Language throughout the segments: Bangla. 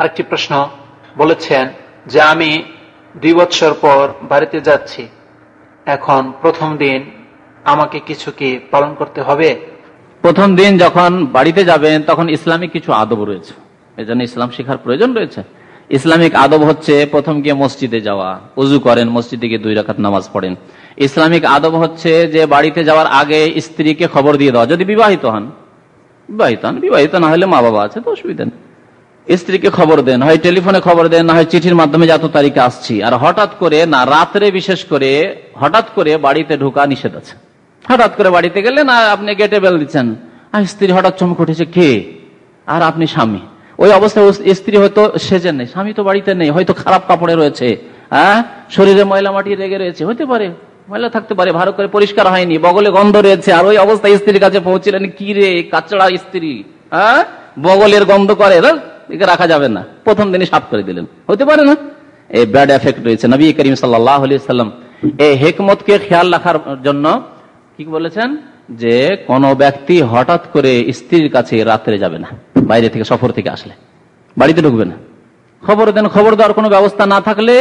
আরেকটি প্রশ্ন বলেছেন যে আমি দুই বছর পর বাড়িতে যাচ্ছি। এখন প্রথম দিন আমাকে কিছু কি পালন করতে হবে? প্রথম দিন যখন বাড়িতে যাবেন, তখন ইসলামিক কিছু আদব রয়েছে। এজন্য ইসলাম শেখার প্রয়োজন রয়েছে। ইসলামিক আদব হচ্ছে প্রথম গিয়ে মসজিদে যাওয়া, উজু করেন, মসজিদে গিয়ে দুই রাখাত নামাজ পড়েন। ইসলামিক আদব হচ্ছে যে বাড়িতে যাওয়ার আগে স্ত্রীকে খবর দিয়ে দেওয়া। যদি বিবাহিত হন বিবাহিত হন, বিবাহিত না হলে মা বাবা আছে, তো অসুবিধা নেই। স্ত্রীকে খবর দেন, হয় টেলিফোনে খবর দেন, না হয় চিঠির মাধ্যমে যত তারিখে আসছি। আর হঠাৎ করে, না, রাত্রে বিশেষ করে, হঠাৎ করে বাড়িতে ঢোকা নিষেধ আছে। হঠাৎ করে বাড়িতে গেলে, না, আপনি গেটে বেল দিচ্ছেন। আর স্ত্রী হঠাৎ চমক উঠেছে, কে? আর আপনি স্বামী। ওই অবস্থায় স্ত্রী হয়তো সেজে নেই, স্বামী তো বাড়িতে নেই, হয়তো খারাপ কাপড়ে রয়েছে হ্যাঁ শরীরে ময়লা মাটি রেগে রয়েছে, হতে পারে, ময়লা থাকতে পারে, ভালো করে পরিষ্কার হয়নি, বগলে গন্ধ রয়েছে, আর ওই অবস্থায় স্ত্রীর কাছে পৌঁছিলেন, কি রে, কাচড়া স্ত্রী হ্যাঁ বগলের গন্ধ করে একে রাখা যাবে না। প্রথম দিনই সাফ করে দিলেন। হতে পারে না? এই ব্যাড এফেক্ট রয়েছে। নবী করিম সাল্লাম এই হেকমতকে খেয়াল রাখার জন্য কি বলেছেন? যে কোন ব্যক্তি হঠাৎ করে স্ত্রীর কাছে রাত্রে যাবে না, বাইরে থেকে সফর থেকে আসলে। বাড়িতে ঢুকবে না। খবর দেন, খবর দেওয়ার কোনো ব্যবস্থা না থাকলে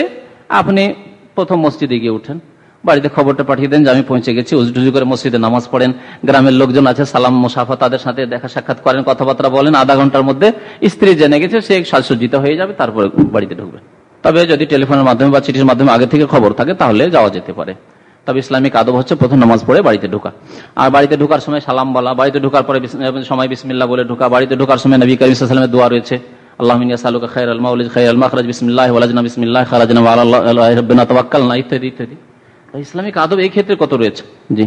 আপনি প্রথম মসজিদে গিয়ে উঠেন। বাড়িতে খবরটা পাঠিয়ে দেন যে আমি পৌঁছে গেছি উজুজু করে মসজিদে নামাজ পড়েন গ্রামের লোকজন আছে সালাম মুসাফা তাদের সাথে দেখা সাক্ষাৎ করেন কথাবার্তা বলেন আধা ঘণ্টার মধ্যে স্ত্রী জেনে গেছে সে সাজসজ্জিত হয়ে যাবে তারপরে বাড়িতে ঢুকবে তবে যদি টেলিফোনের মাধ্যমে বা চিঠির মাধ্যমে আগে থেকে খবর থাকে তাহলে যাওয়া যেতে পারে তবে ইসলামিক আদব হচ্ছে প্রথম নামাজ পড়ে বাড়িতে ঢোকা আর বাড়িতে ঢোকার সময় সালাম বলা বাড়িতে ঢোকার পরে সময় বিসমিল্লা বলে ঢোকা বাড়িতে ঢোকার সময় নবী করিম সালামের দোয়া রয়েছে আল্লাহ ইত্যাদি ইত্যাদি ইসলামিক আদব এই ক্ষেত্রে কত রয়েছে? জি।